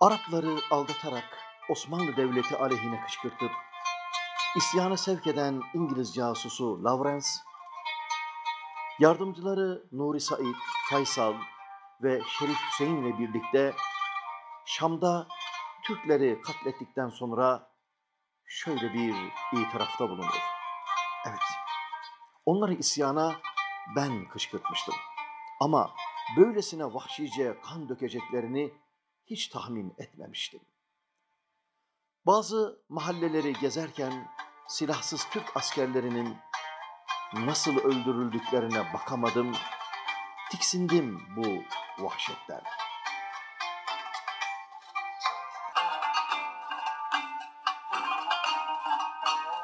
Arapları aldatarak Osmanlı Devleti aleyhine kışkırtıp isyana sevk eden İngiliz casusu Lawrence, yardımcıları Nuri Said, Faysal ve Şerif Hüseyin ile birlikte Şam'da Türkleri katlettikten sonra şöyle bir itirafta bulunur. Evet, onları isyana ben kışkırtmıştım. Ama böylesine vahşice kan dökeceklerini hiç tahmin etmemiştim. Bazı mahalleleri gezerken silahsız Türk askerlerinin nasıl öldürüldüklerine bakamadım, tiksindim bu vahşetten.